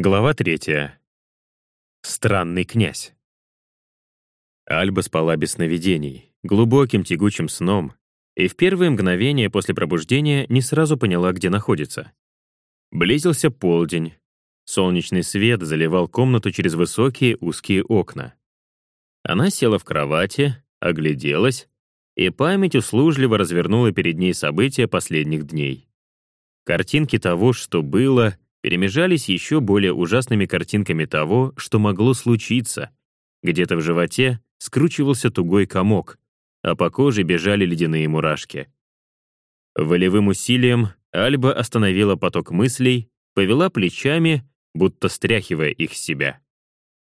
Глава третья. Странный князь. Альба спала без сновидений, глубоким тягучим сном, и в первые мгновения после пробуждения не сразу поняла, где находится. Близился полдень. Солнечный свет заливал комнату через высокие узкие окна. Она села в кровати, огляделась, и память услужливо развернула перед ней события последних дней. Картинки того, что было, перемежались еще более ужасными картинками того, что могло случиться. Где-то в животе скручивался тугой комок, а по коже бежали ледяные мурашки. Волевым усилием Альба остановила поток мыслей, повела плечами, будто стряхивая их с себя.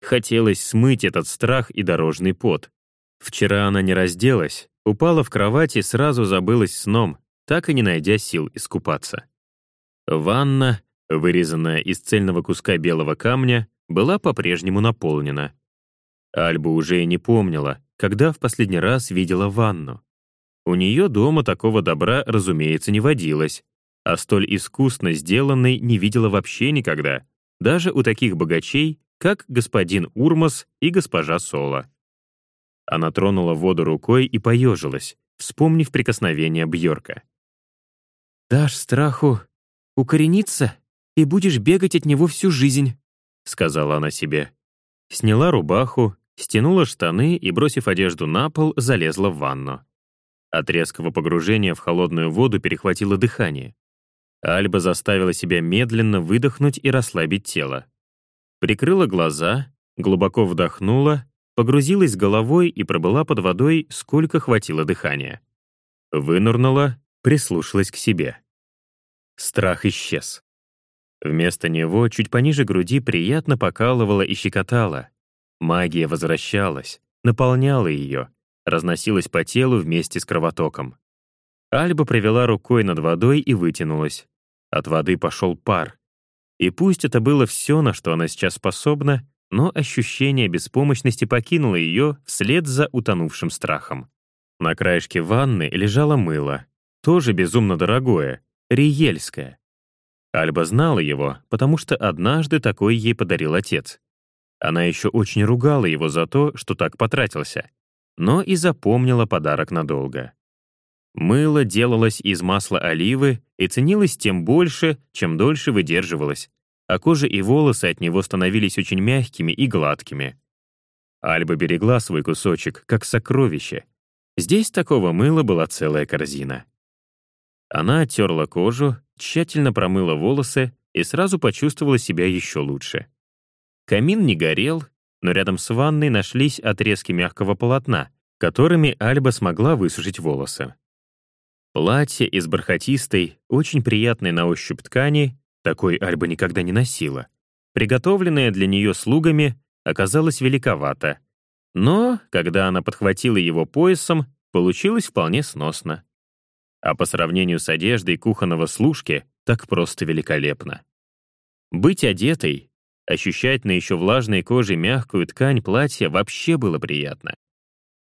Хотелось смыть этот страх и дорожный пот. Вчера она не разделась, упала в кровать и сразу забылась сном, так и не найдя сил искупаться. Ванна, вырезанная из цельного куска белого камня, была по-прежнему наполнена. Альба уже не помнила, когда в последний раз видела ванну. У нее дома такого добра, разумеется, не водилось, а столь искусно сделанной не видела вообще никогда, даже у таких богачей, как господин Урмас и госпожа Сола. Она тронула воду рукой и поежилась, вспомнив прикосновение Бьорка. «Дашь страху укорениться, и будешь бегать от него всю жизнь», — сказала она себе. Сняла рубаху, стянула штаны и, бросив одежду на пол, залезла в ванну. От резкого погружения в холодную воду перехватило дыхание. Альба заставила себя медленно выдохнуть и расслабить тело. Прикрыла глаза, глубоко вдохнула, погрузилась головой и пробыла под водой, сколько хватило дыхания. Вынурнула, прислушалась к себе. Страх исчез. Вместо него чуть пониже груди приятно покалывало и щекотало. Магия возвращалась, наполняла ее, разносилась по телу вместе с кровотоком. Альба провела рукой над водой и вытянулась. От воды пошел пар. И пусть это было все, на что она сейчас способна, но ощущение беспомощности покинуло ее вслед за утонувшим страхом. На краешке ванны лежало мыло, тоже безумно дорогое, Риельская. Альба знала его, потому что однажды такой ей подарил отец. Она еще очень ругала его за то, что так потратился, но и запомнила подарок надолго. Мыло делалось из масла оливы и ценилось тем больше, чем дольше выдерживалось, а кожа и волосы от него становились очень мягкими и гладкими. Альба берегла свой кусочек, как сокровище. Здесь такого мыла была целая корзина. Она оттерла кожу, тщательно промыла волосы и сразу почувствовала себя еще лучше. Камин не горел, но рядом с ванной нашлись отрезки мягкого полотна, которыми Альба смогла высушить волосы. Платье из бархатистой, очень приятной на ощупь ткани, такой Альба никогда не носила, приготовленное для нее слугами, оказалось великовато. Но, когда она подхватила его поясом, получилось вполне сносно а по сравнению с одеждой кухонного служки так просто великолепно. Быть одетой, ощущать на еще влажной коже мягкую ткань платья вообще было приятно.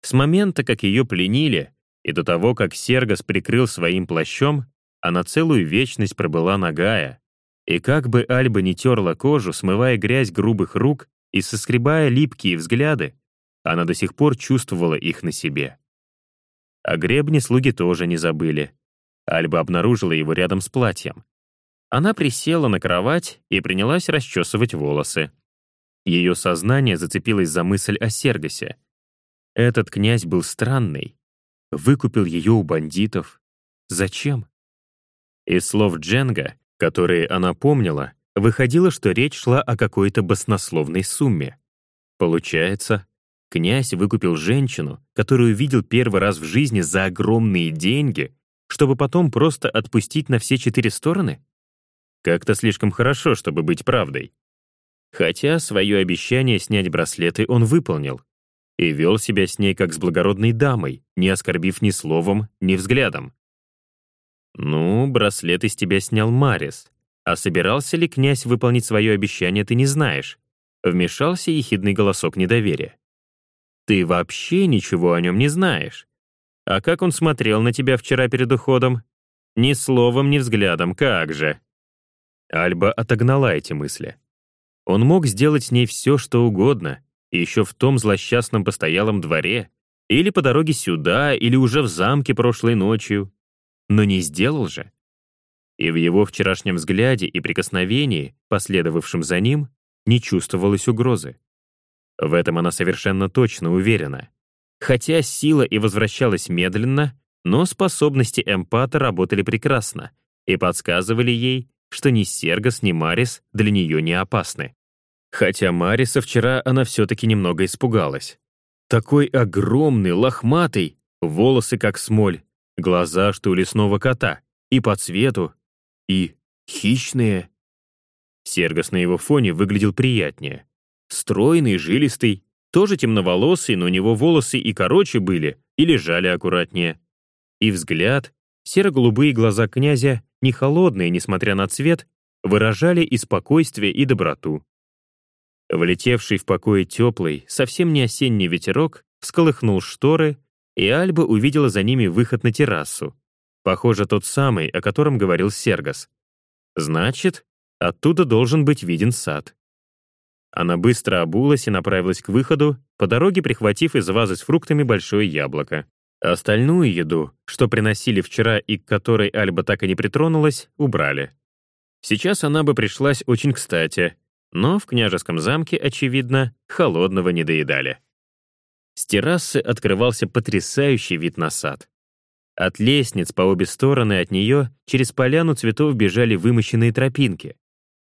С момента, как ее пленили, и до того, как Сергас прикрыл своим плащом, она целую вечность пробыла нагая, и как бы Альба не терла кожу, смывая грязь грубых рук и соскребая липкие взгляды, она до сих пор чувствовала их на себе. О гребне слуги тоже не забыли. Альба обнаружила его рядом с платьем. Она присела на кровать и принялась расчесывать волосы. Ее сознание зацепилось за мысль о Сергасе. Этот князь был странный. Выкупил ее у бандитов. Зачем? Из слов Дженга, которые она помнила, выходило, что речь шла о какой-то баснословной сумме. Получается, Князь выкупил женщину, которую видел первый раз в жизни за огромные деньги, чтобы потом просто отпустить на все четыре стороны? Как-то слишком хорошо, чтобы быть правдой. Хотя свое обещание снять браслеты он выполнил и вел себя с ней как с благородной дамой, не оскорбив ни словом, ни взглядом. «Ну, браслет из тебя снял Марис. А собирался ли князь выполнить свое обещание, ты не знаешь?» Вмешался ехидный голосок недоверия. Ты вообще ничего о нем не знаешь. А как он смотрел на тебя вчера перед уходом? Ни словом, ни взглядом, как же. Альба отогнала эти мысли. Он мог сделать с ней все, что угодно, еще в том злосчастном постоялом дворе, или по дороге сюда, или уже в замке прошлой ночью. Но не сделал же. И в его вчерашнем взгляде и прикосновении, последовавшем за ним, не чувствовалось угрозы. В этом она совершенно точно уверена. Хотя сила и возвращалась медленно, но способности эмпата работали прекрасно и подсказывали ей, что ни Сергас, ни Марис для нее не опасны. Хотя Мариса вчера она все-таки немного испугалась. Такой огромный, лохматый, волосы как смоль, глаза, что у лесного кота, и по цвету, и хищные. Сергас на его фоне выглядел приятнее. Стройный, жилистый, тоже темноволосый, но у него волосы и короче были, и лежали аккуратнее. И взгляд, серо-голубые глаза князя, не холодные, несмотря на цвет, выражали и спокойствие, и доброту. Влетевший в покое теплый, совсем не осенний ветерок всколыхнул шторы, и Альба увидела за ними выход на террасу. Похоже, тот самый, о котором говорил Сергас. Значит, оттуда должен быть виден сад. Она быстро обулась и направилась к выходу, по дороге прихватив из вазы с фруктами большое яблоко. Остальную еду, что приносили вчера и к которой Альба так и не притронулась, убрали. Сейчас она бы пришлась очень кстати, но в княжеском замке, очевидно, холодного не доедали. С террасы открывался потрясающий вид на сад. От лестниц по обе стороны от нее через поляну цветов бежали вымощенные тропинки.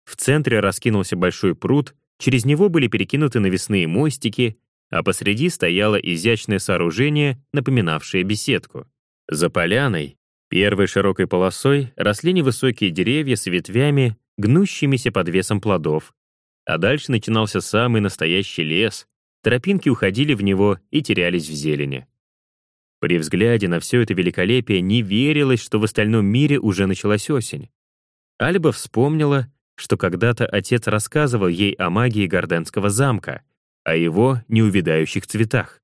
В центре раскинулся большой пруд, Через него были перекинуты навесные мостики, а посреди стояло изящное сооружение, напоминавшее беседку. За поляной, первой широкой полосой, росли невысокие деревья с ветвями, гнущимися под весом плодов. А дальше начинался самый настоящий лес, тропинки уходили в него и терялись в зелени. При взгляде на все это великолепие не верилось, что в остальном мире уже началась осень. Альба вспомнила, что когда-то отец рассказывал ей о магии Горденского замка, о его неувидающих цветах.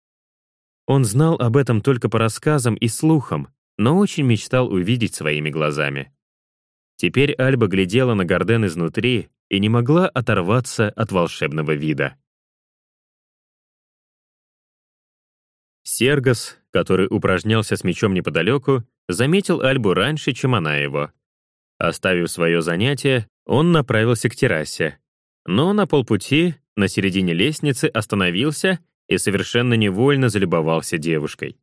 Он знал об этом только по рассказам и слухам, но очень мечтал увидеть своими глазами. Теперь Альба глядела на Горден изнутри и не могла оторваться от волшебного вида. Сергас, который упражнялся с мечом неподалеку, заметил Альбу раньше, чем она его. Оставив свое занятие, он направился к террасе. Но на полпути, на середине лестницы, остановился и совершенно невольно залюбовался девушкой.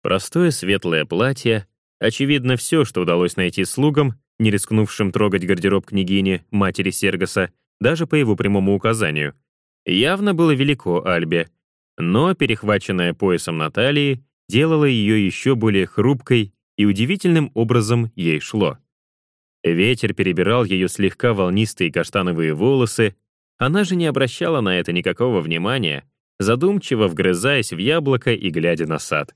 Простое светлое платье, очевидно, все, что удалось найти слугам, не рискнувшим трогать гардероб княгини, матери Сергаса, даже по его прямому указанию, явно было велико Альбе, но перехваченное поясом на талии делало ее еще более хрупкой и удивительным образом ей шло. Ветер перебирал ее слегка волнистые каштановые волосы, она же не обращала на это никакого внимания, задумчиво вгрызаясь в яблоко и глядя на сад.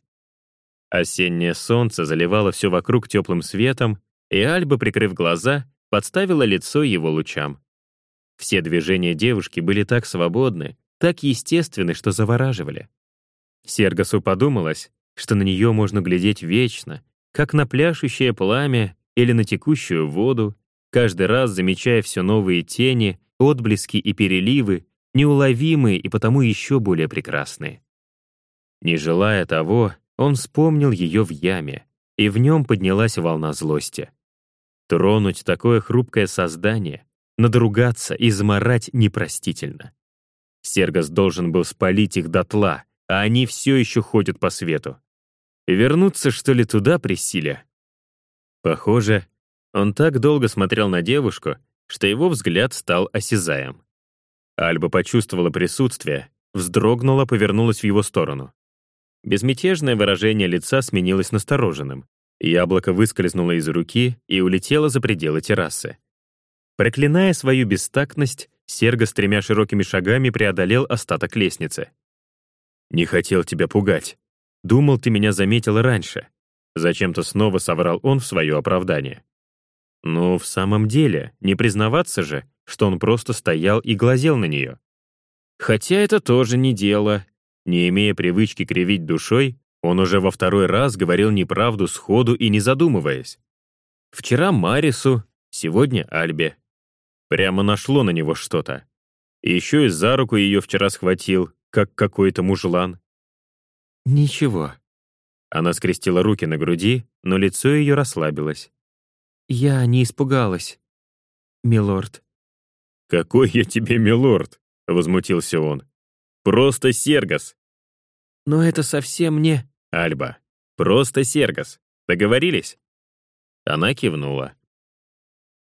Осеннее солнце заливало все вокруг теплым светом, и Альба, прикрыв глаза, подставила лицо его лучам. Все движения девушки были так свободны, так естественны, что завораживали. Сергасу подумалось, что на нее можно глядеть вечно, как на пляшущее пламя или на текущую воду, каждый раз замечая все новые тени, отблески и переливы, неуловимые и потому еще более прекрасные. Не желая того, он вспомнил ее в яме, и в нем поднялась волна злости. Тронуть такое хрупкое создание, надругаться и заморать непростительно. Сергас должен был спалить их дотла, а они все еще ходят по свету. Вернуться, что ли, туда, Присиля? Похоже, он так долго смотрел на девушку, что его взгляд стал осязаем. Альба почувствовала присутствие, вздрогнула, повернулась в его сторону. Безмятежное выражение лица сменилось настороженным. Яблоко выскользнуло из руки и улетело за пределы террасы. Проклиная свою бестактность, Серго с тремя широкими шагами преодолел остаток лестницы. «Не хотел тебя пугать. Думал, ты меня заметила раньше. Зачем-то снова соврал он в свое оправдание. Ну, в самом деле, не признаваться же, что он просто стоял и глазел на нее. Хотя это тоже не дело. Не имея привычки кривить душой, он уже во второй раз говорил неправду сходу и не задумываясь. Вчера Марису, сегодня Альбе. Прямо нашло на него что-то. Еще и за руку ее вчера схватил, как какой-то мужлан. «Ничего». Она скрестила руки на груди, но лицо ее расслабилось. «Я не испугалась, милорд». «Какой я тебе милорд?» — возмутился он. «Просто Сергас». «Но это совсем не...» «Альба, просто Сергас. Договорились?» Она кивнула.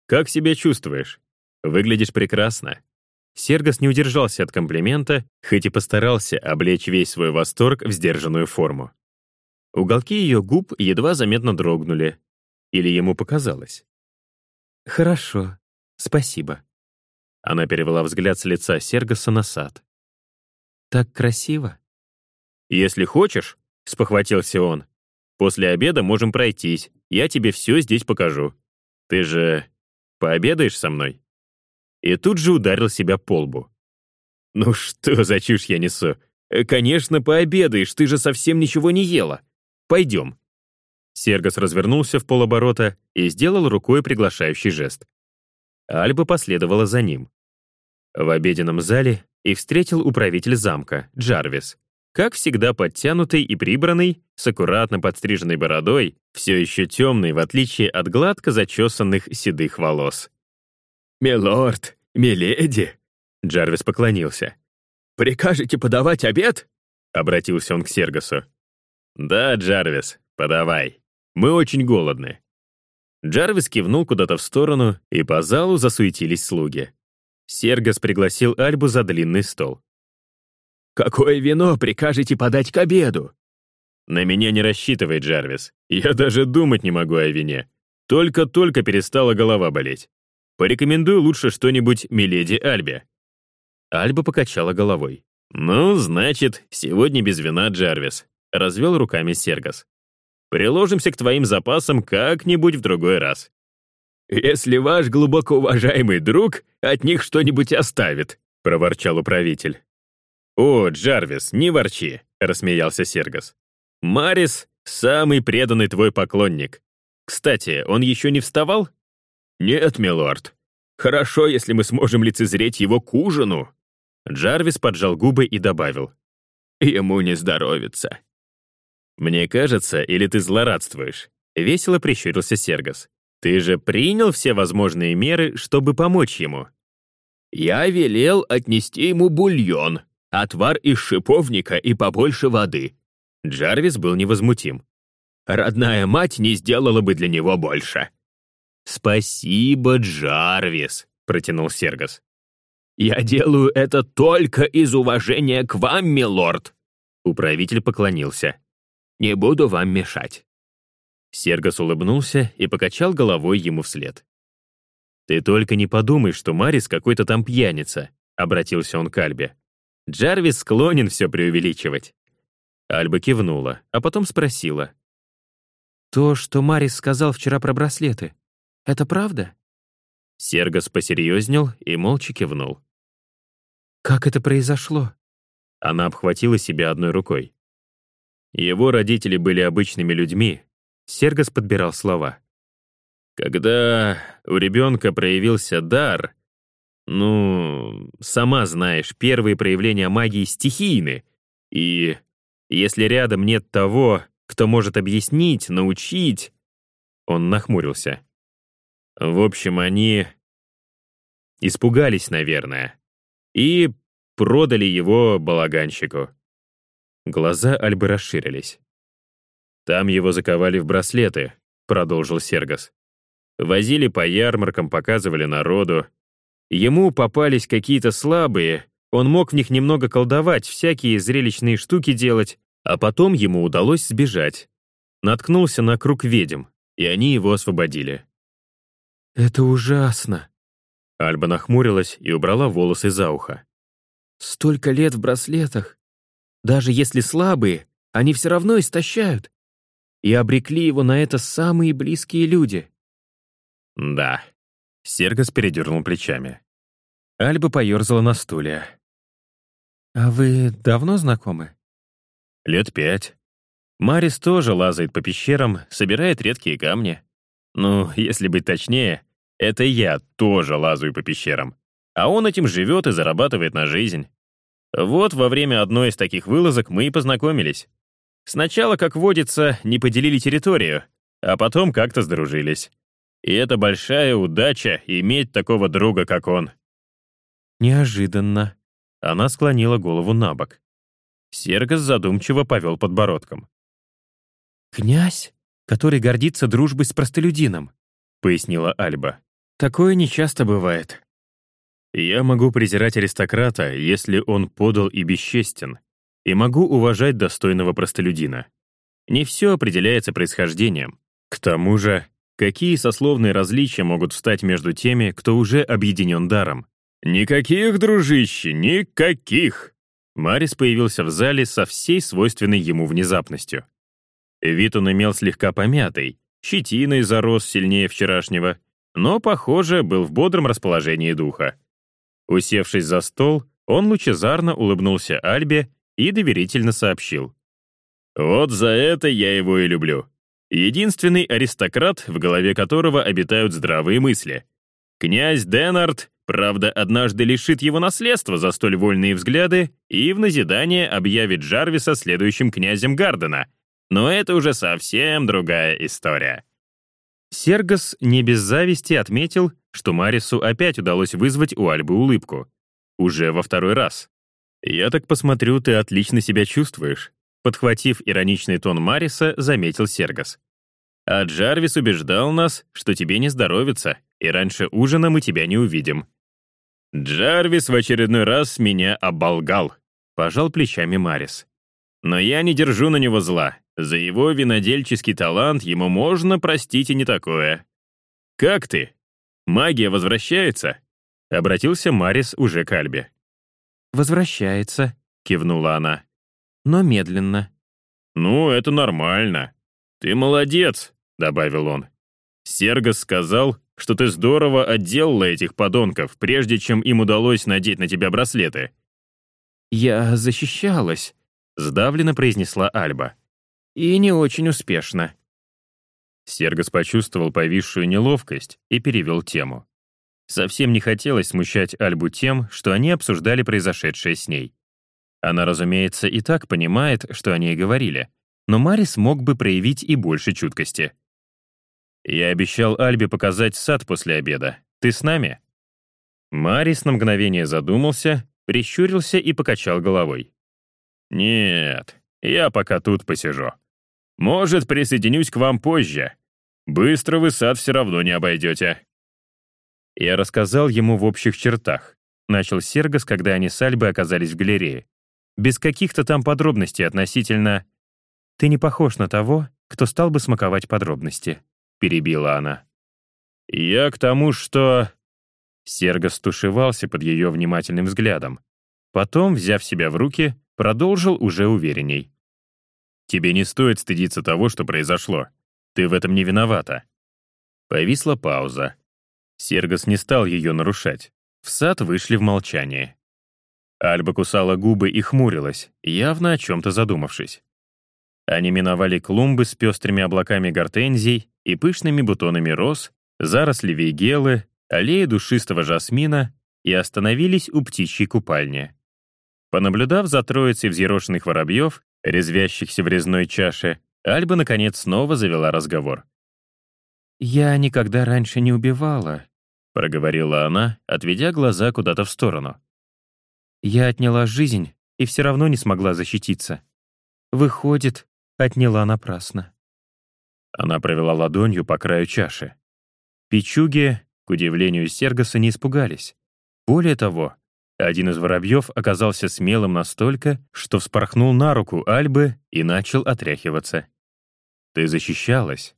«Как себя чувствуешь? Выглядишь прекрасно». Сергас не удержался от комплимента, хоть и постарался облечь весь свой восторг в сдержанную форму. Уголки ее губ едва заметно дрогнули. Или ему показалось? «Хорошо, спасибо». Она перевела взгляд с лица Сергаса на сад. «Так красиво». «Если хочешь», — спохватился он, «после обеда можем пройтись, я тебе все здесь покажу. Ты же пообедаешь со мной?» И тут же ударил себя по лбу. «Ну что за чушь я несу? Конечно, пообедаешь, ты же совсем ничего не ела. Пойдем». Сергас развернулся в полоборота и сделал рукой приглашающий жест. Альба последовала за ним. В обеденном зале их встретил управитель замка, Джарвис. Как всегда подтянутый и прибранный, с аккуратно подстриженной бородой, все еще темный, в отличие от гладко зачесанных седых волос. «Милорд, миледи!» Джарвис поклонился. «Прикажете подавать обед?» Обратился он к Сергасу. «Да, Джарвис, подавай. Мы очень голодны». Джарвис кивнул куда-то в сторону, и по залу засуетились слуги. Сергас пригласил Альбу за длинный стол. «Какое вино прикажете подать к обеду?» «На меня не рассчитывай, Джарвис. Я даже думать не могу о вине. Только-только перестала голова болеть. Порекомендую лучше что-нибудь Миледи Альбе». Альба покачала головой. «Ну, значит, сегодня без вина, Джарвис», — развел руками Сергас. «Приложимся к твоим запасам как-нибудь в другой раз». «Если ваш глубоко уважаемый друг от них что-нибудь оставит», — проворчал управитель. «О, Джарвис, не ворчи», — рассмеялся Сергас. «Марис — самый преданный твой поклонник. Кстати, он еще не вставал?» «Нет, милорд. Хорошо, если мы сможем лицезреть его к ужину». Джарвис поджал губы и добавил. «Ему не здоровится». «Мне кажется, или ты злорадствуешь?» Весело прищурился Сергас. «Ты же принял все возможные меры, чтобы помочь ему?» «Я велел отнести ему бульон, отвар из шиповника и побольше воды». Джарвис был невозмутим. «Родная мать не сделала бы для него больше». «Спасибо, Джарвис», — протянул Сергас. «Я делаю это только из уважения к вам, милорд!» Управитель поклонился. «Не буду вам мешать». Сергас улыбнулся и покачал головой ему вслед. «Ты только не подумай, что Марис какой-то там пьяница», — обратился он к Альбе. «Джарвис склонен все преувеличивать». Альба кивнула, а потом спросила. «То, что Марис сказал вчера про браслеты, это правда?» Сергас посерьезнел и молча кивнул. «Как это произошло?» Она обхватила себя одной рукой. Его родители были обычными людьми. Сергас подбирал слова. Когда у ребенка проявился дар, ну, сама знаешь, первые проявления магии стихийны, и если рядом нет того, кто может объяснить, научить... Он нахмурился. В общем, они испугались, наверное, и продали его балаганщику. Глаза Альбы расширились. «Там его заковали в браслеты», — продолжил Сергас. «Возили по ярмаркам, показывали народу. Ему попались какие-то слабые, он мог в них немного колдовать, всякие зрелищные штуки делать, а потом ему удалось сбежать. Наткнулся на круг ведьм, и они его освободили. «Это ужасно!» Альба нахмурилась и убрала волосы за ухо. «Столько лет в браслетах. Даже если слабые, они все равно истощают. И обрекли его на это самые близкие люди». «Да». Сергас передернул плечами. Альба поерзала на стуле. «А вы давно знакомы?» «Лет пять. Марис тоже лазает по пещерам, собирает редкие камни. Ну, если быть точнее, это я тоже лазаю по пещерам. а он этим живет и зарабатывает на жизнь. Вот во время одной из таких вылазок мы и познакомились. Сначала, как водится, не поделили территорию, а потом как-то сдружились. И это большая удача иметь такого друга, как он. Неожиданно. Она склонила голову на бок. Сергас задумчиво повел подбородком. «Князь, который гордится дружбой с простолюдином», — пояснила Альба. «Такое нечасто бывает». «Я могу презирать аристократа, если он подал и бесчестен, и могу уважать достойного простолюдина. Не все определяется происхождением. К тому же, какие сословные различия могут встать между теми, кто уже объединен даром? «Никаких, дружище, никаких!» Марис появился в зале со всей свойственной ему внезапностью. Вид он имел слегка помятый, щетиной зарос сильнее вчерашнего, но, похоже, был в бодром расположении духа. Усевшись за стол, он лучезарно улыбнулся Альбе и доверительно сообщил. «Вот за это я его и люблю. Единственный аристократ, в голове которого обитают здравые мысли. Князь Денард, правда, однажды лишит его наследства за столь вольные взгляды и в назидание объявит Джарвиса следующим князем Гардена — но это уже совсем другая история. Сергос не без зависти отметил, что Марису опять удалось вызвать у Альбы улыбку. Уже во второй раз. «Я так посмотрю, ты отлично себя чувствуешь», подхватив ироничный тон Мариса, заметил Сергос. «А Джарвис убеждал нас, что тебе не здоровится, и раньше ужина мы тебя не увидим». «Джарвис в очередной раз меня оболгал», — пожал плечами Марис. «Но я не держу на него зла. За его винодельческий талант ему можно простить и не такое. «Как ты? Магия возвращается?» — обратился Марис уже к Альбе. «Возвращается», — кивнула она. «Но медленно». «Ну, это нормально. Ты молодец», — добавил он. «Сергос сказал, что ты здорово отделала этих подонков, прежде чем им удалось надеть на тебя браслеты». «Я защищалась», — сдавленно произнесла Альба. И не очень успешно. Сергос почувствовал повисшую неловкость и перевел тему. Совсем не хотелось смущать Альбу тем, что они обсуждали произошедшее с ней. Она, разумеется, и так понимает, что они и говорили, но Марис мог бы проявить и больше чуткости. «Я обещал Альбе показать сад после обеда. Ты с нами?» Марис на мгновение задумался, прищурился и покачал головой. «Нет, я пока тут посижу». Может, присоединюсь к вам позже. Быстро вы сад все равно не обойдете». Я рассказал ему в общих чертах. Начал Сергос, когда они с Альбой оказались в галерее. Без каких-то там подробностей относительно... «Ты не похож на того, кто стал бы смаковать подробности», — перебила она. «Я к тому, что...» Сергос тушевался под ее внимательным взглядом. Потом, взяв себя в руки, продолжил уже уверенней. Тебе не стоит стыдиться того, что произошло. Ты в этом не виновата». Повисла пауза. Сергос не стал ее нарушать. В сад вышли в молчание. Альба кусала губы и хмурилась, явно о чем-то задумавшись. Они миновали клумбы с пестрыми облаками гортензий и пышными бутонами роз, заросли вейгелы, аллеи душистого жасмина и остановились у птичьей купальни. Понаблюдав за троицей взъерошенных воробьев, резвящихся в резной чаше, Альба, наконец, снова завела разговор. «Я никогда раньше не убивала», — проговорила она, отведя глаза куда-то в сторону. «Я отняла жизнь и все равно не смогла защититься. Выходит, отняла напрасно». Она провела ладонью по краю чаши. Пичуги, к удивлению Сергоса, не испугались. Более того, один из воробьев оказался смелым настолько, что вспорхнул на руку Альбы и начал отряхиваться. «Ты защищалась?»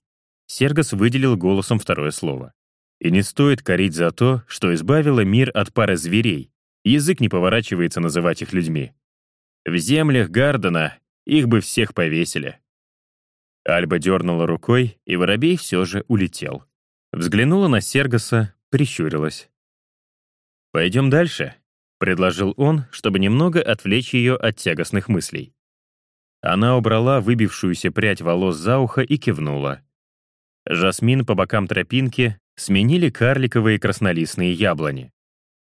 Сергос выделил голосом второе слово. «И не стоит корить за то, что избавила мир от пары зверей. Язык не поворачивается называть их людьми. В землях Гардена их бы всех повесили». Альба дернула рукой, и воробей все же улетел. Взглянула на Сергоса, прищурилась. «Пойдем дальше?» — предложил он, чтобы немного отвлечь ее от тягостных мыслей. Она убрала выбившуюся прядь волос за ухо и кивнула. Жасмин по бокам тропинки сменили карликовые краснолистные яблони.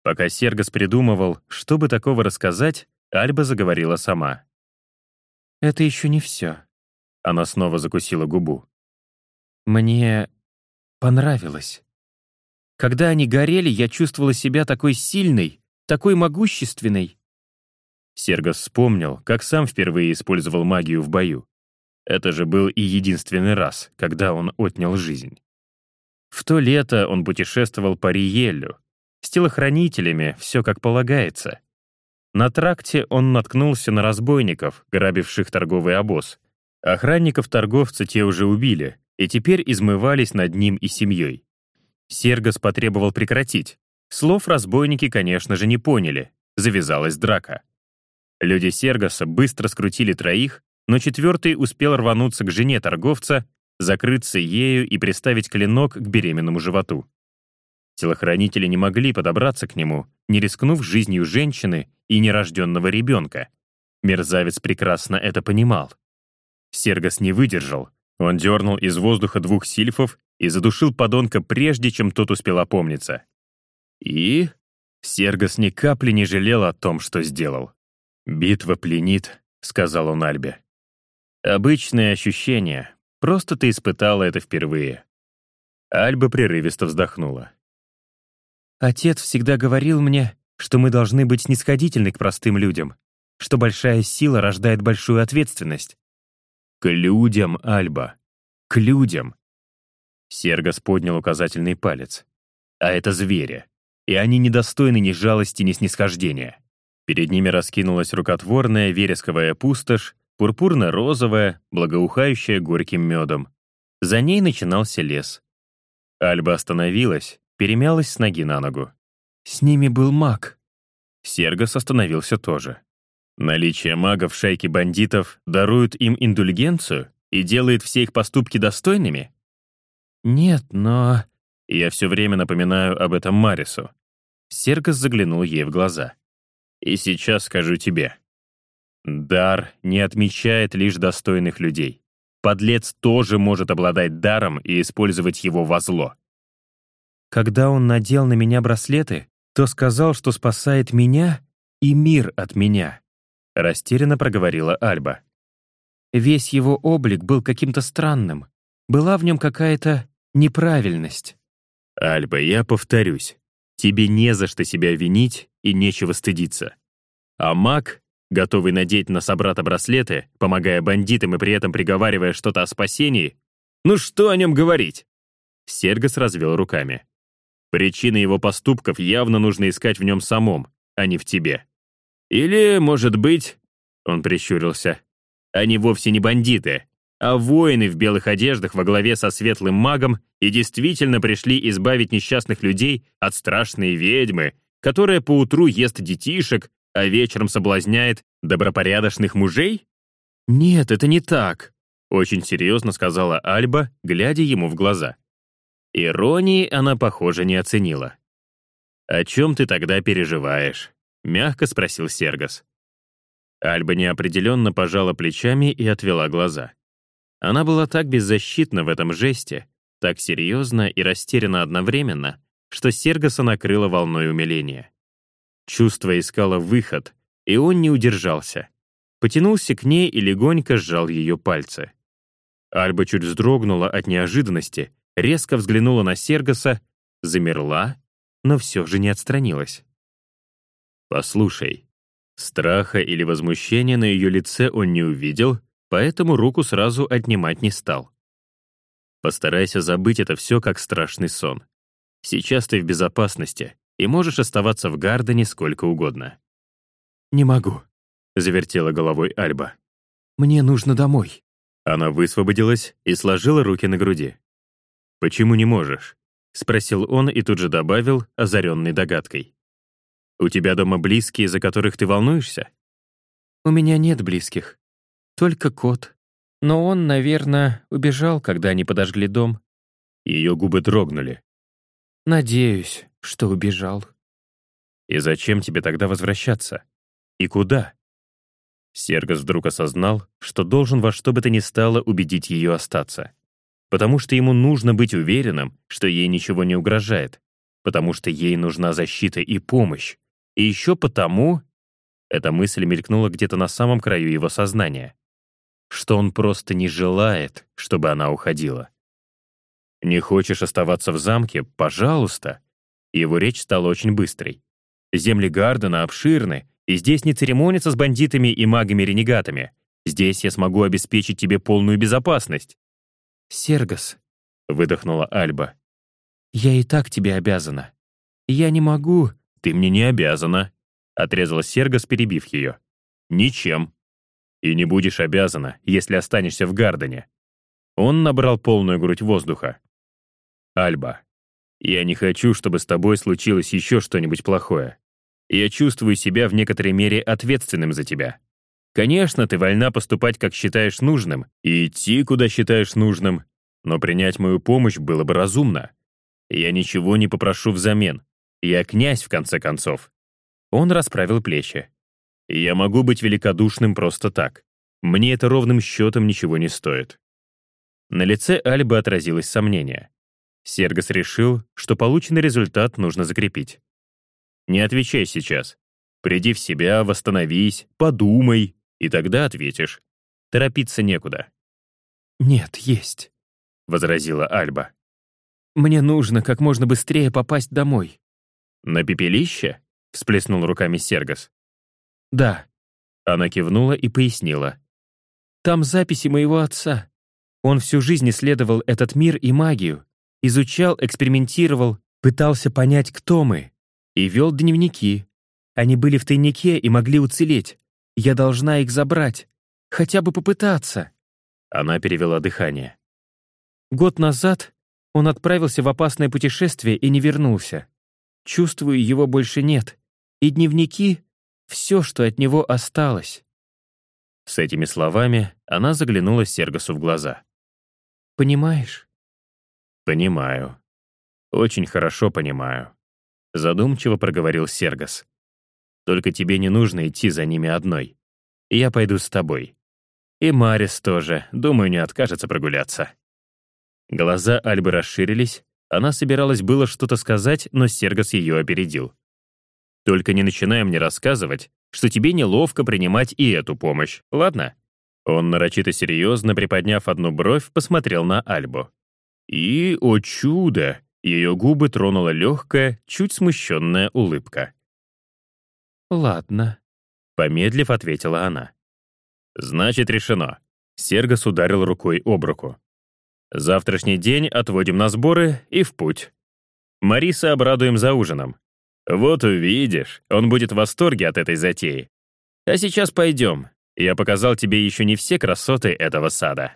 Пока Сергас придумывал, чтобы такого рассказать, Альба заговорила сама. «Это еще не все». Она снова закусила губу. «Мне понравилось. Когда они горели, я чувствовала себя такой сильной, такой могущественной». Сергас вспомнил, как сам впервые использовал магию в бою. Это же был и единственный раз, когда он отнял жизнь. В то лето он путешествовал по Риеллю. С телохранителями все как полагается. На тракте он наткнулся на разбойников, грабивших торговый обоз. Охранников торговца те уже убили, и теперь измывались над ним и семьей. Сергас потребовал прекратить. Слов разбойники, конечно же, не поняли. Завязалась драка. Люди Сергаса быстро скрутили троих, но четвертый успел рвануться к жене торговца, закрыться ею и приставить клинок к беременному животу. Телохранители не могли подобраться к нему, не рискнув жизнью женщины и нерожденного ребенка. Мерзавец прекрасно это понимал. Сергас не выдержал. Он дернул из воздуха двух сильфов и задушил подонка прежде, чем тот успел опомниться. И Сергас ни капли не жалел о том, что сделал. «Битва пленит», — сказал он Альбе. Обычное ощущение. Просто ты испытала это впервые. Альба прерывисто вздохнула. Отец всегда говорил мне, что мы должны быть снисходительны к простым людям, что большая сила рождает большую ответственность. К людям, Альба. К людям. Сергас поднял указательный палец. А это звери. И они недостойны ни жалости, ни снисхождения. Перед ними раскинулась рукотворная вересковая пустошь, пурпурно-розовая, благоухающая горьким медом. За ней начинался лес. Альба остановилась, перемялась с ноги на ногу. С ними был маг. Сергос остановился тоже. Наличие мага в шайке бандитов дарует им индульгенцию и делает все их поступки достойными? Нет, но... Я все время напоминаю об этом Марису. Сергос заглянул ей в глаза. И сейчас скажу тебе. Дар не отмечает лишь достойных людей. Подлец тоже может обладать даром и использовать его во зло. Когда он надел на меня браслеты, то сказал, что спасает меня и мир от меня, растерянно проговорила Альба. Весь его облик был каким-то странным. Была в нем какая-то неправильность. Альба, я повторюсь, тебе не за что себя винить и нечего стыдиться. А маг готовый надеть на собрата браслеты, помогая бандитам и при этом приговаривая что-то о спасении, ну что о нем говорить? Сергас развел руками. Причины его поступков явно нужно искать в нем самом, а не в тебе. Или, может быть, он прищурился, они вовсе не бандиты, а воины в белых одеждах во главе со светлым магом и действительно пришли избавить несчастных людей от страшной ведьмы, которая поутру ест детишек, а вечером соблазняет добропорядочных мужей? Нет, это не так, очень серьезно сказала Альба, глядя ему в глаза. Иронии она, похоже, не оценила. «О чем ты тогда переживаешь?» — мягко спросил Сергас. Альба неопределенно пожала плечами и отвела глаза. Она была так беззащитна в этом жесте, так серьезно и растеряна одновременно, что Сергаса накрыла волной умиления. Чувство искало выход, и он не удержался. Потянулся к ней и легонько сжал ее пальцы. Альба чуть вздрогнула от неожиданности, резко взглянула на Сергаса, замерла, но все же не отстранилась. «Послушай». Страха или возмущения на ее лице он не увидел, поэтому руку сразу отнимать не стал. Постарайся забыть это все как страшный сон. Сейчас ты в безопасности, и можешь оставаться в Гардене сколько угодно». «Не могу», — завертела головой Альба. «Мне нужно домой». Она высвободилась и сложила руки на груди. «Почему не можешь?» — спросил он и тут же добавил, озаренный догадкой. «У тебя дома близкие, за которых ты волнуешься?» «У меня нет близких. Только кот. Но он, наверное, убежал, когда они подожгли дом». Ее губы дрогнули. «Надеюсь, что убежал». «И зачем тебе тогда возвращаться? И куда?» Сергас вдруг осознал, что должен во что бы то ни стало убедить ее остаться. Потому что ему нужно быть уверенным, что ей ничего не угрожает. потому что ей нужна защита и помощь. И еще потому... Эта мысль мелькнула где-то на самом краю его сознания. Что он просто не желает, чтобы она уходила. «Не хочешь оставаться в замке? Пожалуйста!» Его речь стала очень быстрой. «Земли Гардена обширны, и здесь не церемонятся с бандитами и магами-ренегатами. Здесь я смогу обеспечить тебе полную безопасность». «Сергас», — выдохнула Альба, — «я и так тебе обязана. Я не могу...» «Ты мне не обязана», — отрезала Сергас, перебив ее. «Ничем. И не будешь обязана, если останешься в Гардене». Он набрал полную грудь воздуха. «Альба, я не хочу, чтобы с тобой случилось еще что-нибудь плохое. Я чувствую себя в некоторой мере ответственным за тебя. Конечно, ты вольна поступать, как считаешь нужным, и идти, куда считаешь нужным, но принять мою помощь было бы разумно. Я ничего не попрошу взамен. Я князь, в конце концов. Он расправил плечи. Я могу быть великодушным просто так. Мне это ровным счетом ничего не стоит. На лице Альбы отразилось сомнение. Сергас решил, что полученный результат нужно закрепить. Не отвечай сейчас. Приди в себя, восстановись, подумай, и тогда ответишь. Торопиться некуда. «Нет, есть», — возразила Альба. «Мне нужно как можно быстрее попасть домой». «На пепелище?» — всплеснул руками Сергас. «Да». Она кивнула и пояснила. «Там записи моего отца. Он всю жизнь исследовал этот мир и магию, изучал, экспериментировал, пытался понять, кто мы, и вел дневники. Они были в тайнике и могли уцелеть. Я должна их забрать. Хотя бы попытаться. Она перевела дыхание. Год назад он отправился в опасное путешествие и не вернулся. Чувствую, его больше нет. И дневники — все, что от него осталось. С этими словами она заглянула Сергасу в глаза. «Понимаешь?» «Понимаю. Очень хорошо понимаю задумчиво проговорил Сергас. Только тебе не нужно идти за ними одной. Я пойду с тобой. И Марис тоже, думаю, не откажется прогуляться. Глаза Альбы расширились, она собиралась было что-то сказать, но Сергас ее опередил. «Только не начинай мне рассказывать, что тебе неловко принимать и эту помощь, ладно?» Он нарочито серьезно, приподняв одну бровь, посмотрел на Альбу. И, о чудо, ее губы тронула легкая, чуть смущенная улыбка. «Ладно», — помедлив ответила она. «Значит, решено». Сергас ударил рукой об руку. «Завтрашний день отводим на сборы и в путь. Мариса обрадуем за ужином. Вот увидишь, он будет в восторге от этой затеи. А сейчас пойдем. Я показал тебе еще не все красоты этого сада».